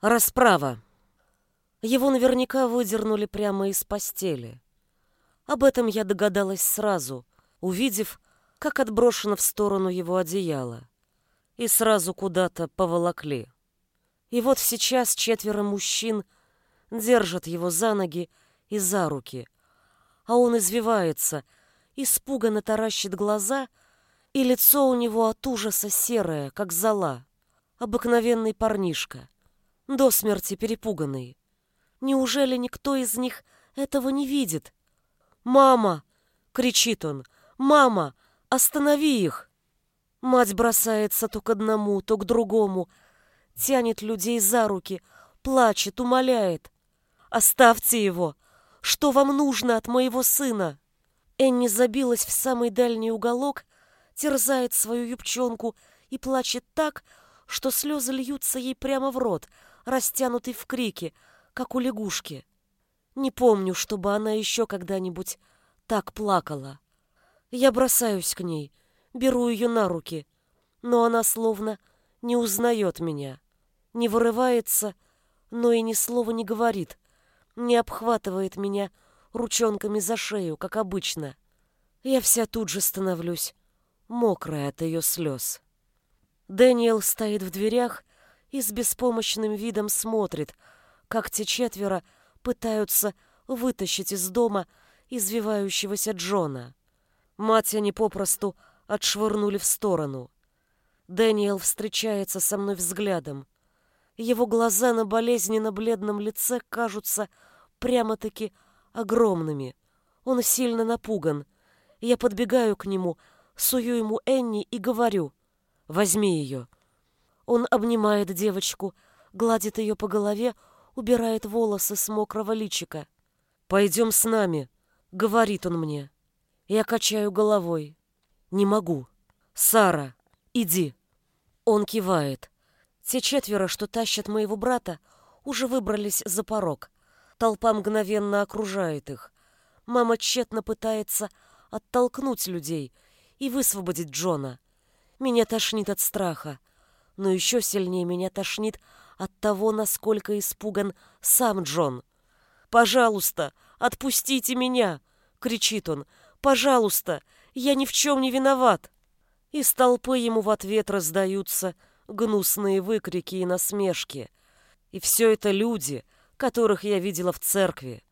Расправа. Его наверняка выдернули прямо из постели. Об этом я догадалась сразу, увидев, как отброшено в сторону его одеяло. И сразу куда-то поволокли. И вот сейчас четверо мужчин держат его за ноги и за руки, а он извивается, испуганно таращит глаза, и лицо у него от ужаса серое, как зола. Обыкновенный парнишка до смерти перепуганные. Неужели никто из них этого не видит? «Мама!» — кричит он. «Мама! Останови их!» Мать бросается то к одному, то к другому, тянет людей за руки, плачет, умоляет. «Оставьте его! Что вам нужно от моего сына?» Энни забилась в самый дальний уголок, терзает свою юбчонку и плачет так, что слезы льются ей прямо в рот — растянутый в крике, как у лягушки. Не помню, чтобы она еще когда-нибудь так плакала. Я бросаюсь к ней, беру ее на руки, но она словно не узнает меня, не вырывается, но и ни слова не говорит, не обхватывает меня ручонками за шею, как обычно. Я вся тут же становлюсь мокрая от ее слез. Дэниел стоит в дверях и с беспомощным видом смотрит, как те четверо пытаются вытащить из дома извивающегося Джона. Мать они попросту отшвырнули в сторону. Дэниел встречается со мной взглядом. Его глаза на болезненно-бледном лице кажутся прямо-таки огромными. Он сильно напуган. Я подбегаю к нему, сую ему Энни и говорю «Возьми ее». Он обнимает девочку, гладит ее по голове, убирает волосы с мокрого личика. «Пойдем с нами», — говорит он мне. Я качаю головой. «Не могу. Сара, иди». Он кивает. Те четверо, что тащат моего брата, уже выбрались за порог. Толпа мгновенно окружает их. Мама тщетно пытается оттолкнуть людей и высвободить Джона. Меня тошнит от страха но еще сильнее меня тошнит от того, насколько испуган сам Джон. «Пожалуйста, отпустите меня!» — кричит он. «Пожалуйста, я ни в чем не виноват!» Из толпы ему в ответ раздаются гнусные выкрики и насмешки. И все это люди, которых я видела в церкви.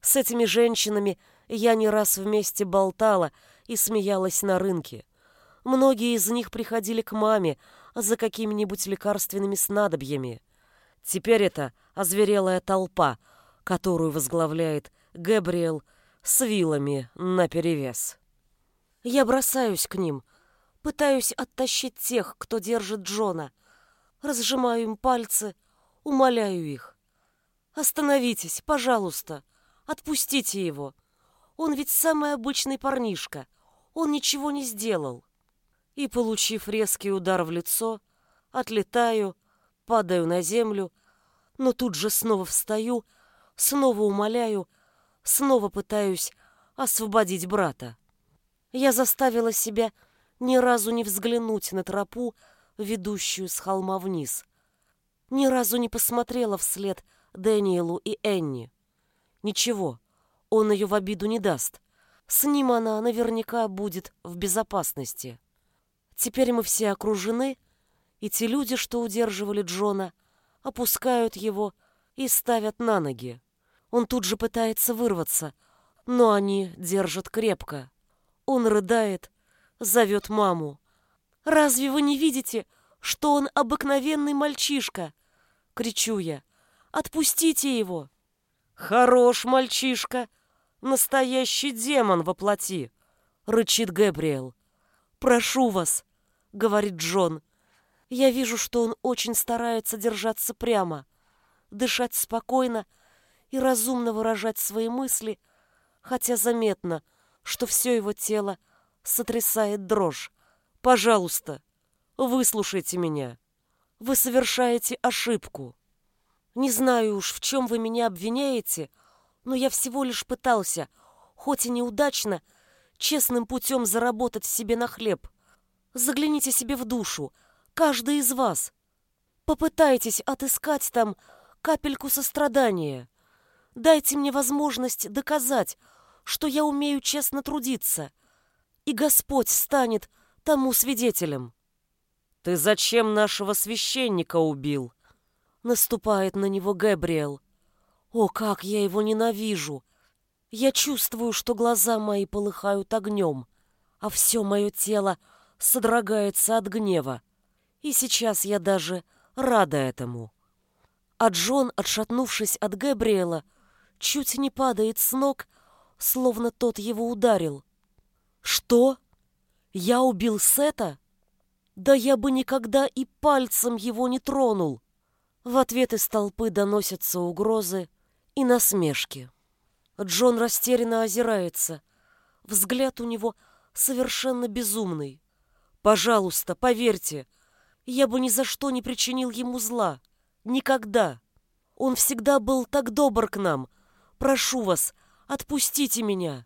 С этими женщинами я не раз вместе болтала и смеялась на рынке. Многие из них приходили к маме, за какими-нибудь лекарственными снадобьями. Теперь это озверелая толпа, которую возглавляет Габриэл с вилами наперевес. Я бросаюсь к ним, пытаюсь оттащить тех, кто держит Джона, разжимаю им пальцы, умоляю их. «Остановитесь, пожалуйста, отпустите его. Он ведь самый обычный парнишка, он ничего не сделал» и, получив резкий удар в лицо, отлетаю, падаю на землю, но тут же снова встаю, снова умоляю, снова пытаюсь освободить брата. Я заставила себя ни разу не взглянуть на тропу, ведущую с холма вниз. Ни разу не посмотрела вслед Дэниелу и Энни. Ничего, он ее в обиду не даст. С ним она наверняка будет в безопасности. Теперь мы все окружены, и те люди, что удерживали Джона, опускают его и ставят на ноги. Он тут же пытается вырваться, но они держат крепко. Он рыдает, зовет маму. «Разве вы не видите, что он обыкновенный мальчишка?» — кричу я. «Отпустите его!» «Хорош мальчишка! Настоящий демон во плоти!» — рычит Гэбриэл. «Прошу вас, — говорит Джон. Я вижу, что он очень старается держаться прямо, дышать спокойно и разумно выражать свои мысли, хотя заметно, что все его тело сотрясает дрожь. Пожалуйста, выслушайте меня. Вы совершаете ошибку. Не знаю уж, в чем вы меня обвиняете, но я всего лишь пытался, хоть и неудачно, честным путем заработать себе на хлеб. Загляните себе в душу, каждый из вас. Попытайтесь отыскать там капельку сострадания. Дайте мне возможность доказать, что я умею честно трудиться, и Господь станет тому свидетелем. Ты зачем нашего священника убил? Наступает на него Габриэл. О, как я его ненавижу! Я чувствую, что глаза мои полыхают огнем, а все мое тело содрогается от гнева. И сейчас я даже рада этому. А Джон, отшатнувшись от Габриэла, чуть не падает с ног, словно тот его ударил. «Что? Я убил Сета? Да я бы никогда и пальцем его не тронул!» В ответ из толпы доносятся угрозы и насмешки. Джон растерянно озирается. Взгляд у него совершенно безумный. «Пожалуйста, поверьте, я бы ни за что не причинил ему зла. Никогда. Он всегда был так добр к нам. Прошу вас, отпустите меня.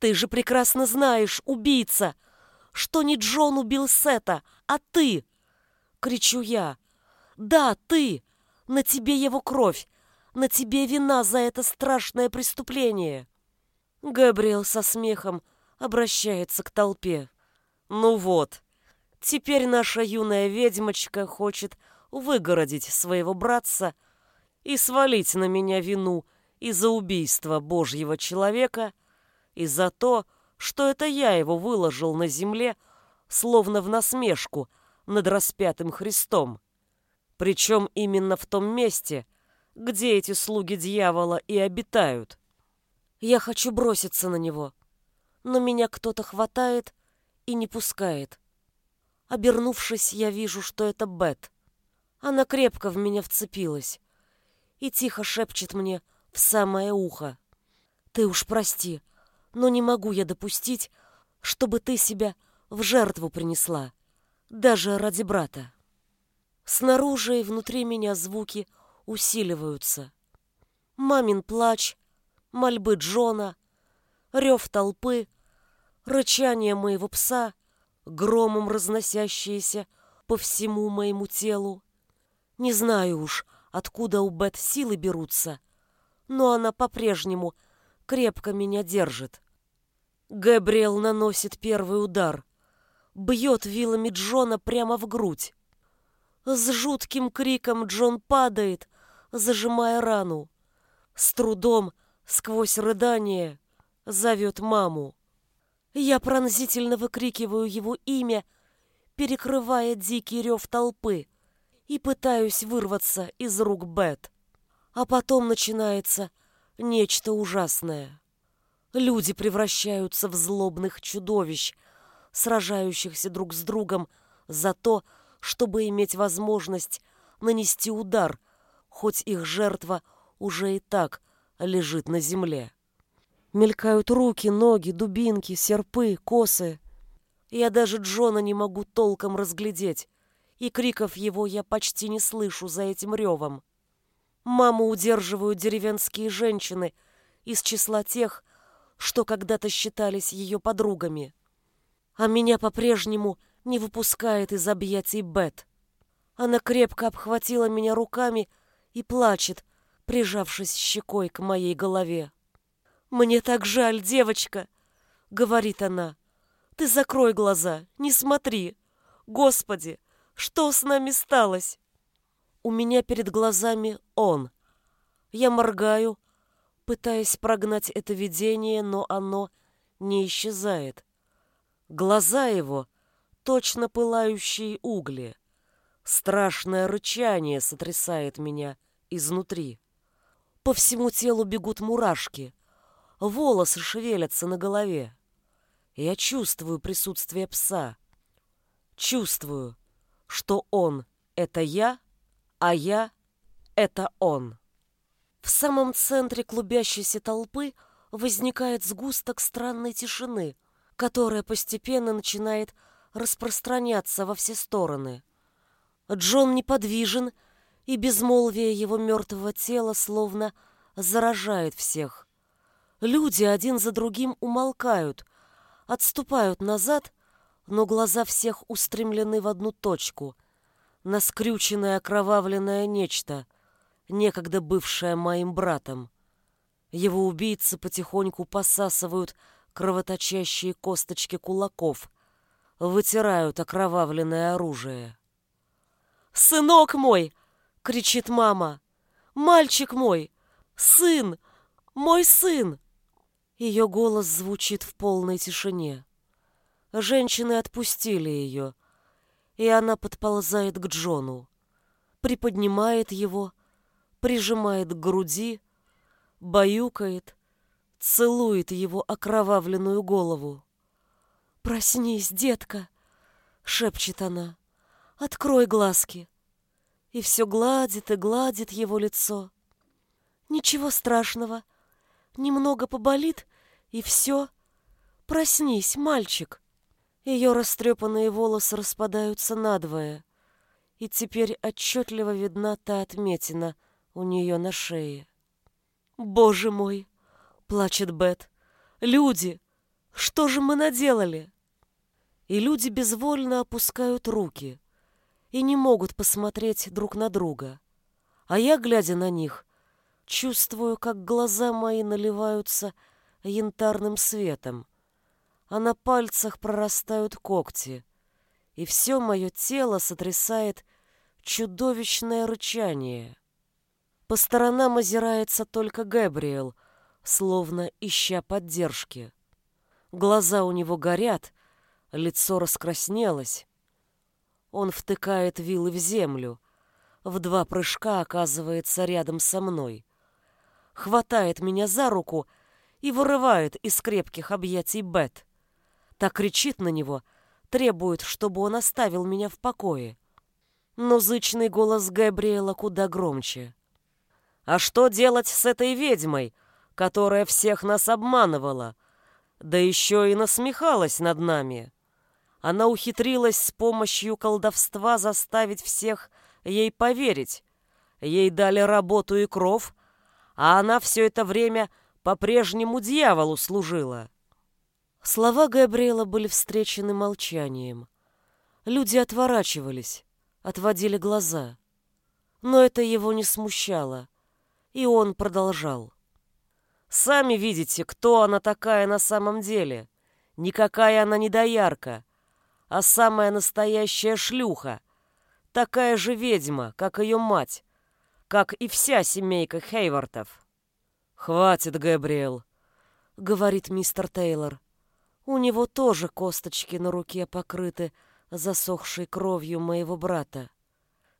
Ты же прекрасно знаешь, убийца, что не Джон убил Сета, а ты!» Кричу я. «Да, ты! На тебе его кровь! На тебе вина за это страшное преступление!» Габриэл со смехом обращается к толпе. «Ну вот, теперь наша юная ведьмочка хочет выгородить своего братца и свалить на меня вину и за убийство Божьего человека, и за то, что это я его выложил на земле, словно в насмешку над распятым Христом. Причем именно в том месте, где эти слуги дьявола и обитают. Я хочу броситься на него, но меня кто-то хватает и не пускает. Обернувшись, я вижу, что это Бет. Она крепко в меня вцепилась и тихо шепчет мне в самое ухо. «Ты уж прости, но не могу я допустить, чтобы ты себя в жертву принесла, даже ради брата». Снаружи и внутри меня звуки усиливаются. Мамин плач, мольбы Джона, рев толпы, рычание моего пса, громом разносящиеся по всему моему телу. Не знаю уж, откуда у Бет силы берутся, но она по-прежнему крепко меня держит. Габриэл наносит первый удар, бьет вилами Джона прямо в грудь. С жутким криком Джон падает, зажимая рану. С трудом, сквозь рыдание, зовет маму. Я пронзительно выкрикиваю его имя, перекрывая дикий рев толпы и пытаюсь вырваться из рук Бет. А потом начинается нечто ужасное. Люди превращаются в злобных чудовищ, сражающихся друг с другом за то, чтобы иметь возможность нанести удар, хоть их жертва уже и так лежит на земле. Мелькают руки, ноги, дубинки, серпы, косы. Я даже Джона не могу толком разглядеть, и криков его я почти не слышу за этим ревом. Маму удерживают деревенские женщины из числа тех, что когда-то считались ее подругами. А меня по-прежнему не выпускает из объятий Бет. Она крепко обхватила меня руками и плачет, прижавшись щекой к моей голове. «Мне так жаль, девочка!» — говорит она. «Ты закрой глаза, не смотри! Господи, что с нами сталось?» У меня перед глазами он. Я моргаю, пытаясь прогнать это видение, но оно не исчезает. Глаза его — точно пылающие угли. Страшное рычание сотрясает меня изнутри. По всему телу бегут мурашки, волосы шевелятся на голове. Я чувствую присутствие пса. Чувствую, что он — это я, а я — это он. В самом центре клубящейся толпы возникает сгусток странной тишины, которая постепенно начинает распространяться во все стороны. Джон неподвижен, и безмолвие его мертвого тела словно заражает всех. Люди один за другим умолкают, отступают назад, но глаза всех устремлены в одну точку — на скрюченное окровавленное нечто, некогда бывшее моим братом. Его убийцы потихоньку посасывают кровоточащие косточки кулаков, вытирают окровавленное оружие. «Сынок мой!» — кричит мама. «Мальчик мой! Сын! Мой сын!» Ее голос звучит в полной тишине. Женщины отпустили ее, и она подползает к Джону, приподнимает его, прижимает к груди, баюкает, целует его окровавленную голову. «Проснись, детка!» — шепчет она. «Открой глазки!» И все гладит и гладит его лицо. «Ничего страшного!» Немного поболит, и все. Проснись, мальчик. Ее растрепанные волосы распадаются надвое, и теперь отчетливо видна та отметина у нее на шее. «Боже мой!» — плачет Бет. «Люди! Что же мы наделали?» И люди безвольно опускают руки и не могут посмотреть друг на друга. А я, глядя на них, Чувствую, как глаза мои наливаются янтарным светом, а на пальцах прорастают когти, и все мое тело сотрясает чудовищное рычание. По сторонам озирается только Гэбриэл, словно ища поддержки. Глаза у него горят, лицо раскраснелось. Он втыкает вилы в землю, в два прыжка оказывается рядом со мной хватает меня за руку и вырывает из крепких объятий Бет. Так кричит на него, требует, чтобы он оставил меня в покое. Но зычный голос Габриэла куда громче. «А что делать с этой ведьмой, которая всех нас обманывала, да еще и насмехалась над нами?» Она ухитрилась с помощью колдовства заставить всех ей поверить. Ей дали работу и кров, а она все это время по-прежнему дьяволу служила. Слова Габриэла были встречены молчанием. Люди отворачивались, отводили глаза. Но это его не смущало, и он продолжал. «Сами видите, кто она такая на самом деле. Никакая она не доярка, а самая настоящая шлюха. Такая же ведьма, как ее мать, как и вся семейка Хейвартов. «Хватит, Габриэл», — говорит мистер Тейлор. У него тоже косточки на руке покрыты засохшей кровью моего брата.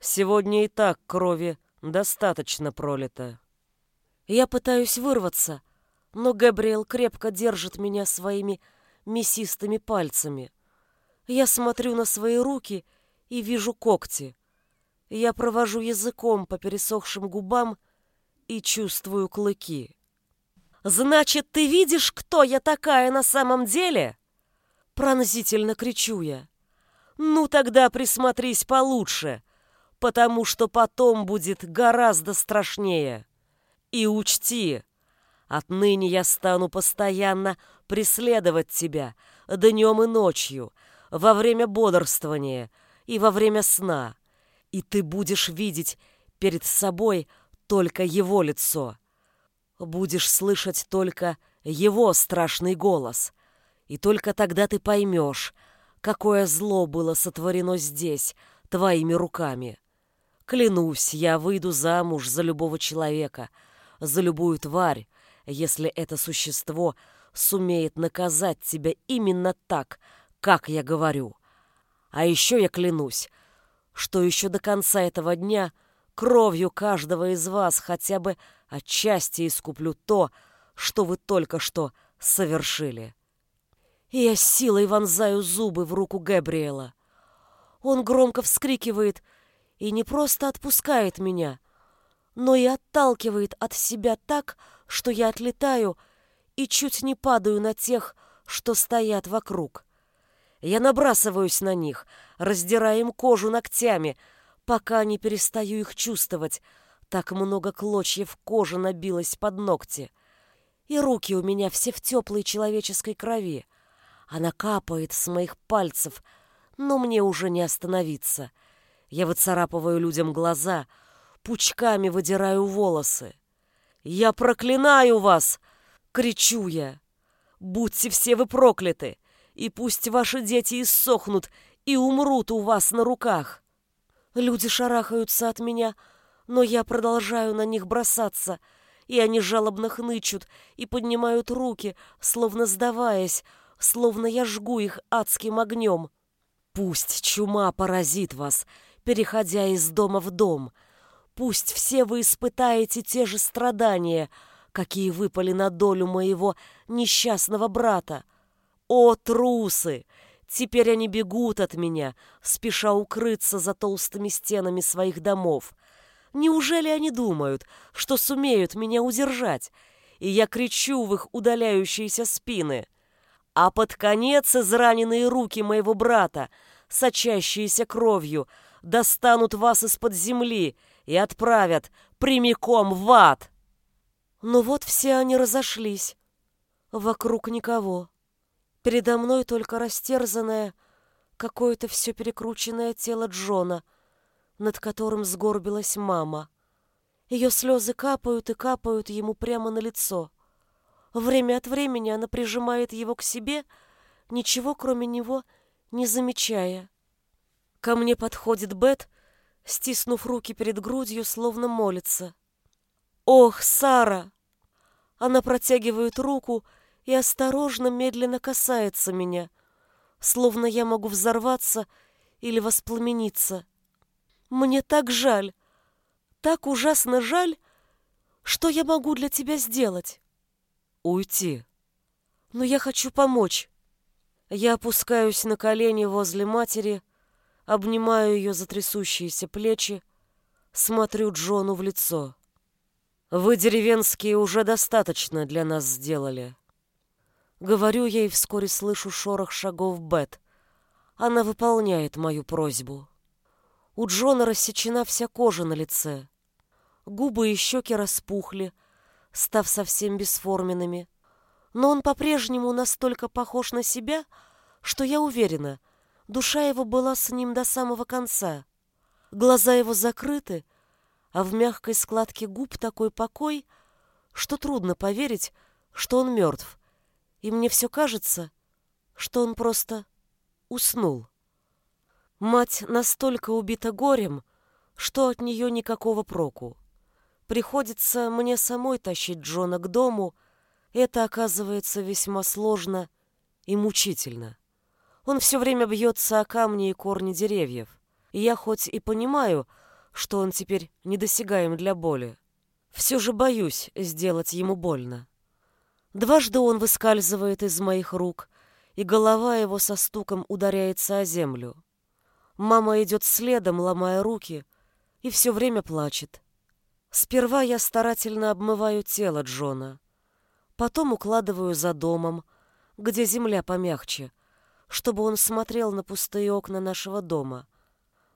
Сегодня и так крови достаточно пролито. Я пытаюсь вырваться, но Габриэл крепко держит меня своими мясистыми пальцами. Я смотрю на свои руки и вижу когти. Я провожу языком по пересохшим губам и чувствую клыки. «Значит, ты видишь, кто я такая на самом деле?» Пронзительно кричу я. «Ну тогда присмотрись получше, потому что потом будет гораздо страшнее. И учти, отныне я стану постоянно преследовать тебя днем и ночью, во время бодрствования и во время сна и ты будешь видеть перед собой только его лицо. Будешь слышать только его страшный голос. И только тогда ты поймешь, какое зло было сотворено здесь, твоими руками. Клянусь, я выйду замуж за любого человека, за любую тварь, если это существо сумеет наказать тебя именно так, как я говорю. А еще я клянусь, что еще до конца этого дня кровью каждого из вас хотя бы отчасти искуплю то, что вы только что совершили. И я силой вонзаю зубы в руку Габриэла. Он громко вскрикивает и не просто отпускает меня, но и отталкивает от себя так, что я отлетаю и чуть не падаю на тех, что стоят вокруг. Я набрасываюсь на них, раздирая им кожу ногтями, пока не перестаю их чувствовать. Так много клочьев кожи набилось под ногти. И руки у меня все в теплой человеческой крови. Она капает с моих пальцев, но мне уже не остановиться. Я выцарапываю людям глаза, пучками выдираю волосы. «Я проклинаю вас!» — кричу я. «Будьте все вы прокляты, и пусть ваши дети иссохнут и умрут у вас на руках!» Люди шарахаются от меня, но я продолжаю на них бросаться, и они жалобно хнычут и поднимают руки, словно сдаваясь, словно я жгу их адским огнем. Пусть чума поразит вас, переходя из дома в дом. Пусть все вы испытаете те же страдания, какие выпали на долю моего несчастного брата. О, трусы! Теперь они бегут от меня, спеша укрыться за толстыми стенами своих домов. Неужели они думают, что сумеют меня удержать? И я кричу в их удаляющиеся спины. А под конец израненные руки моего брата, сочащиеся кровью, достанут вас из-под земли и отправят прямиком в ад. Но вот все они разошлись. Вокруг никого. Передо мной только растерзанное, какое-то все перекрученное тело Джона, над которым сгорбилась мама. Ее слезы капают и капают ему прямо на лицо. Время от времени она прижимает его к себе, ничего кроме него не замечая. Ко мне подходит Бет, стиснув руки перед грудью, словно молится. «Ох, Сара!» Она протягивает руку и осторожно, медленно касается меня, словно я могу взорваться или воспламениться. Мне так жаль, так ужасно жаль, что я могу для тебя сделать? Уйти. Но я хочу помочь. Я опускаюсь на колени возле матери, обнимаю ее за трясущиеся плечи, смотрю Джону в лицо. Вы, деревенские, уже достаточно для нас сделали. Говорю ей, вскоре слышу шорох шагов Бет. Она выполняет мою просьбу. У Джона рассечена вся кожа на лице. Губы и щеки распухли, став совсем бесформенными. Но он по-прежнему настолько похож на себя, что я уверена, душа его была с ним до самого конца. Глаза его закрыты, а в мягкой складке губ такой покой, что трудно поверить, что он мертв и мне все кажется, что он просто уснул. Мать настолько убита горем, что от нее никакого проку. Приходится мне самой тащить Джона к дому, это оказывается весьма сложно и мучительно. Он все время бьется о камни и корни деревьев, и я хоть и понимаю, что он теперь недосягаем для боли, все же боюсь сделать ему больно. Дважды он выскальзывает из моих рук, и голова его со стуком ударяется о землю. Мама идет следом, ломая руки, и все время плачет. Сперва я старательно обмываю тело Джона, потом укладываю за домом, где земля помягче, чтобы он смотрел на пустые окна нашего дома.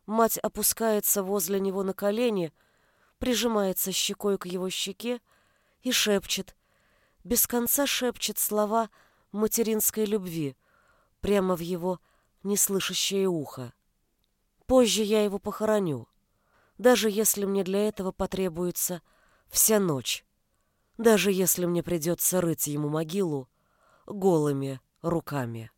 Мать опускается возле него на колени, прижимается щекой к его щеке и шепчет, без конца шепчет слова материнской любви прямо в его неслышащее ухо. Позже я его похороню, даже если мне для этого потребуется вся ночь, даже если мне придется рыть ему могилу голыми руками.